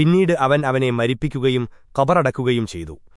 പിന്നീട് അവൻ അവനെ മരിപ്പിക്കുകയും കബറടക്കുകയും ചെയ്തു.